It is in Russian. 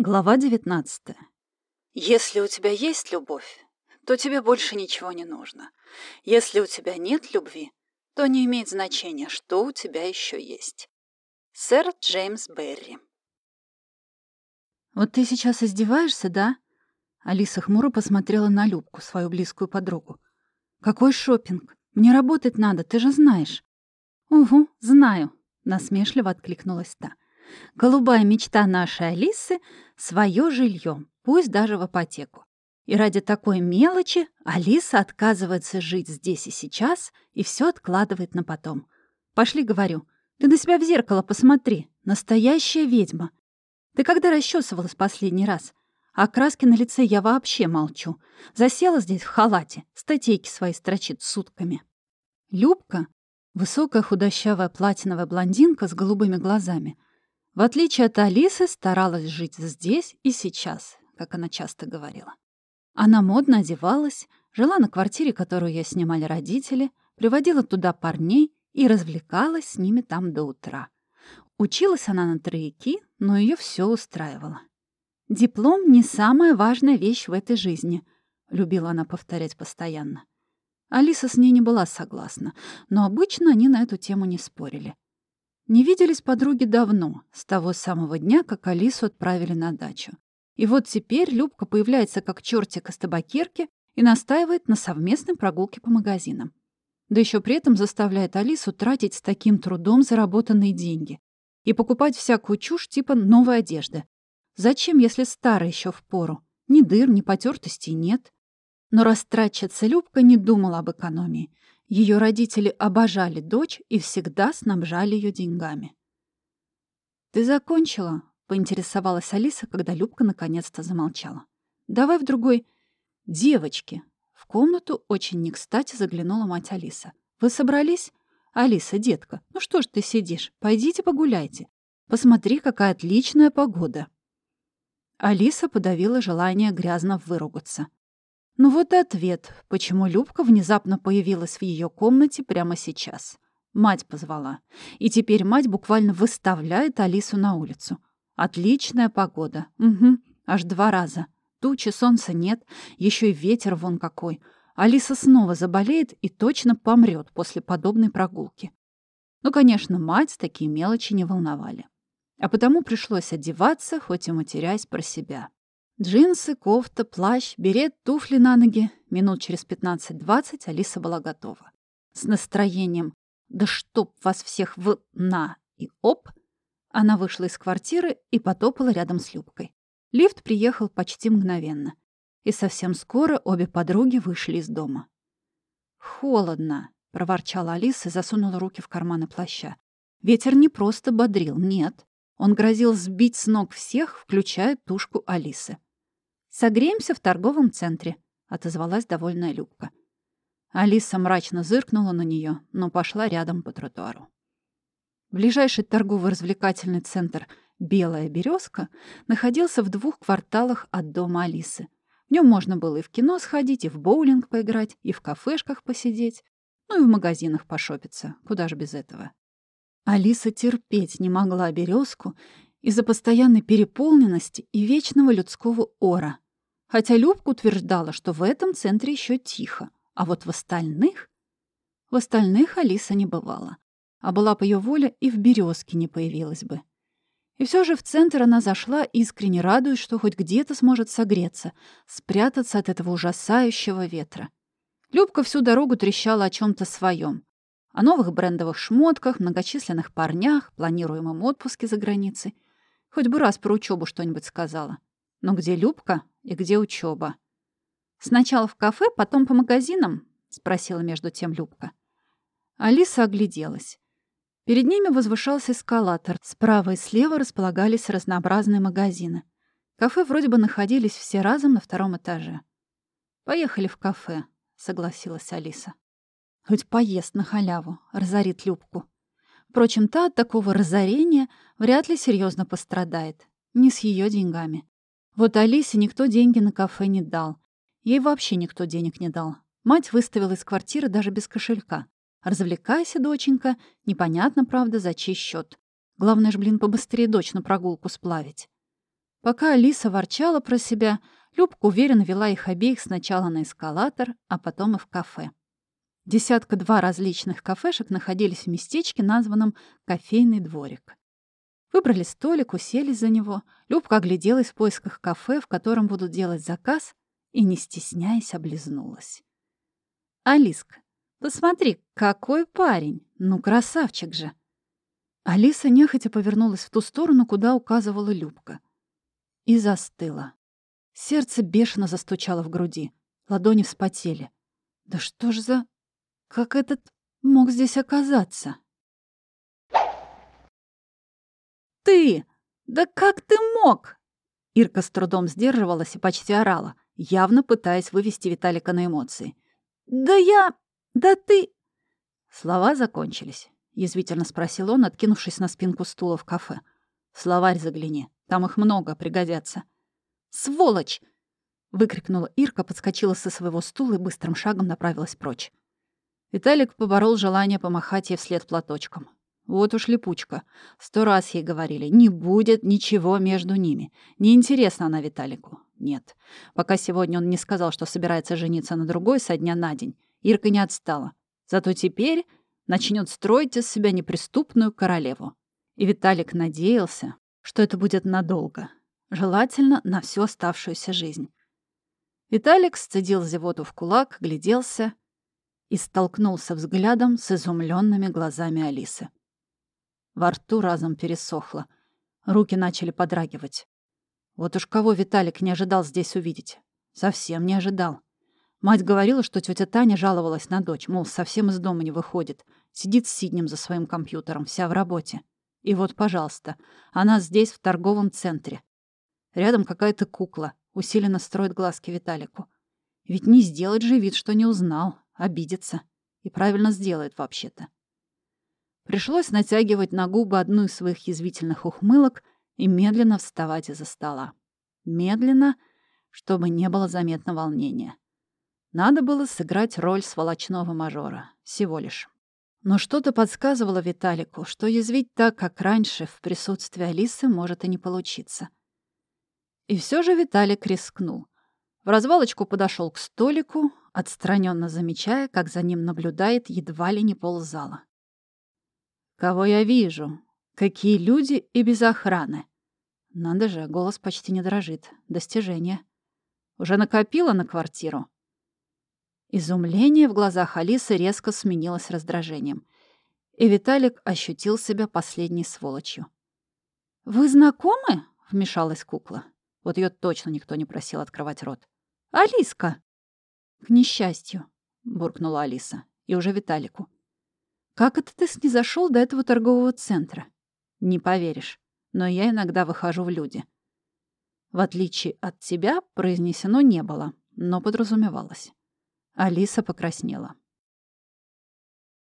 Глава 19. Если у тебя есть любовь, то тебе больше ничего не нужно. Если у тебя нет любви, то не имеет значения, что у тебя еще есть. Сэр Джеймс Берри. «Вот ты сейчас издеваешься, да?» Алиса хмуро посмотрела на Любку, свою близкую подругу. «Какой шопинг? Мне работать надо, ты же знаешь». «Угу, знаю», — насмешливо откликнулась та. Голубая мечта нашей Алисы — свое жилье, пусть даже в ипотеку. И ради такой мелочи Алиса отказывается жить здесь и сейчас и все откладывает на потом. Пошли, говорю, ты на себя в зеркало посмотри, настоящая ведьма. Ты когда расчесывалась последний раз? О краске на лице я вообще молчу. Засела здесь в халате, статейки свои строчит сутками. Любка, высокая худощавая платиновая блондинка с голубыми глазами — в отличие от Алисы, старалась жить здесь и сейчас, как она часто говорила. Она модно одевалась, жила на квартире, которую я снимали родители, приводила туда парней и развлекалась с ними там до утра. Училась она на трояки, но ее все устраивало. «Диплом — не самая важная вещь в этой жизни», — любила она повторять постоянно. Алиса с ней не была согласна, но обычно они на эту тему не спорили. Не виделись подруги давно, с того самого дня, как Алису отправили на дачу. И вот теперь Любка появляется как чертик из табакерки и настаивает на совместной прогулке по магазинам. Да еще при этом заставляет Алису тратить с таким трудом заработанные деньги и покупать всякую чушь типа новой одежды. Зачем, если старая еще в пору? Ни дыр, ни потертостей нет. Но растратчица Любка не думала об экономии. Ее родители обожали дочь и всегда снабжали ее деньгами. «Ты закончила?» — поинтересовалась Алиса, когда Любка наконец-то замолчала. «Давай в другой...» «Девочки!» В комнату очень не кстати заглянула мать Алиса. «Вы собрались?» «Алиса, детка, ну что ж ты сидишь? Пойдите погуляйте. Посмотри, какая отличная погода». Алиса подавила желание грязно выругаться. Ну вот и ответ, почему Любка внезапно появилась в ее комнате прямо сейчас. Мать позвала. И теперь мать буквально выставляет Алису на улицу. Отличная погода. Угу, аж два раза. Тучи, солнца нет, еще и ветер вон какой. Алиса снова заболеет и точно помрет после подобной прогулки. Ну, конечно, мать такие мелочи не волновали. А потому пришлось одеваться, хоть и матерясь про себя. Джинсы, кофта, плащ, берет, туфли на ноги. Минут через 15-20 Алиса была готова. С настроением «Да чтоб вас всех в... на!» и «оп!» Она вышла из квартиры и потопала рядом с Любкой. Лифт приехал почти мгновенно. И совсем скоро обе подруги вышли из дома. «Холодно», — проворчала Алиса и засунула руки в карманы плаща. Ветер не просто бодрил, нет. Он грозил сбить с ног всех, включая тушку Алисы. «Согреемся в торговом центре», — отозвалась довольная Любка. Алиса мрачно зыркнула на нее, но пошла рядом по тротуару. Ближайший торгово-развлекательный центр «Белая березка» находился в двух кварталах от дома Алисы. В нем можно было и в кино сходить, и в боулинг поиграть, и в кафешках посидеть, ну и в магазинах пошопиться. Куда же без этого? Алиса терпеть не могла березку из-за постоянной переполненности и вечного людского ора, Хотя Любка утверждала, что в этом центре еще тихо, а вот в остальных... В остальных Алиса не бывала, а была по ее воле и в березке не появилась бы. И все же в центр она зашла, искренне радуясь, что хоть где-то сможет согреться, спрятаться от этого ужасающего ветра. Любка всю дорогу трещала о чем то своем. О новых брендовых шмотках, многочисленных парнях, планируемом отпуске за границей. Хоть бы раз про учебу что-нибудь сказала. Но где Любка и где учеба? Сначала в кафе, потом по магазинам? Спросила между тем Любка. Алиса огляделась. Перед ними возвышался эскалатор. Справа и слева располагались разнообразные магазины. Кафе вроде бы находились все разом на втором этаже. «Поехали в кафе», — согласилась Алиса. «Хоть поест на халяву», — разорит Любку. Впрочем, та от такого разорения вряд ли серьезно пострадает. Не с ее деньгами. Вот Алисе никто деньги на кафе не дал. Ей вообще никто денег не дал. Мать выставила из квартиры даже без кошелька. Развлекайся, доченька. Непонятно, правда, за чей счет. Главное ж, блин, побыстрее дочь на прогулку сплавить. Пока Алиса ворчала про себя, Любка уверенно вела их обеих сначала на эскалатор, а потом и в кафе. Десятка-два различных кафешек находились в местечке, названном «Кофейный дворик». Выбрали столик, уселись за него. Любка огляделась в поисках кафе, в котором будут делать заказ, и, не стесняясь, облизнулась. «Алиска, посмотри, какой парень! Ну, красавчик же!» Алиса нехотя повернулась в ту сторону, куда указывала Любка. И застыла. Сердце бешено застучало в груди. Ладони вспотели. «Да что ж за... Как этот мог здесь оказаться?» «Ты! Да как ты мог?» Ирка с трудом сдерживалась и почти орала, явно пытаясь вывести Виталика на эмоции. «Да я... Да ты...» Слова закончились. Язвительно спросил он, откинувшись на спинку стула в кафе. «Словарь загляни. Там их много, пригодятся». «Сволочь!» — выкрикнула Ирка, подскочила со своего стула и быстрым шагом направилась прочь. Виталик поборол желание помахать ей вслед платочком. Вот уж липучка. Сто раз ей говорили, не будет ничего между ними. Неинтересна она Виталику. Нет. Пока сегодня он не сказал, что собирается жениться на другой со дня на день, Ирка не отстала. Зато теперь начнет строить из себя неприступную королеву. И Виталик надеялся, что это будет надолго. Желательно на всю оставшуюся жизнь. Виталик сцедил зевоту в кулак, гляделся и столкнулся взглядом с изумленными глазами Алисы. Во рту разом пересохло. Руки начали подрагивать. Вот уж кого Виталик не ожидал здесь увидеть. Совсем не ожидал. Мать говорила, что тетя Таня жаловалась на дочь, мол, совсем из дома не выходит. Сидит с Сиднем за своим компьютером, вся в работе. И вот, пожалуйста, она здесь, в торговом центре. Рядом какая-то кукла, усиленно строит глазки Виталику. Ведь не сделать же вид, что не узнал, обидится. И правильно сделает вообще-то. Пришлось натягивать на губы одну из своих язвительных ухмылок и медленно вставать из-за стола. Медленно, чтобы не было заметно волнения. Надо было сыграть роль сволочного мажора. Всего лишь. Но что-то подсказывало Виталику, что язвить так, как раньше, в присутствии Алисы, может и не получиться. И все же Виталик рискнул. В развалочку подошел к столику, отстраненно замечая, как за ним наблюдает едва ли не ползала. Кого я вижу? Какие люди и без охраны? Надо же, голос почти не дрожит. Достижение. Уже накопила на квартиру? Изумление в глазах Алисы резко сменилось раздражением. И Виталик ощутил себя последней сволочью. «Вы знакомы?» — вмешалась кукла. Вот ее точно никто не просил открывать рот. «Алиска!» «К несчастью», — буркнула Алиса. И уже Виталику. Как это ты снизошел до этого торгового центра? Не поверишь, но я иногда выхожу в люди. В отличие от тебя, произнесено не было, но подразумевалось. Алиса покраснела.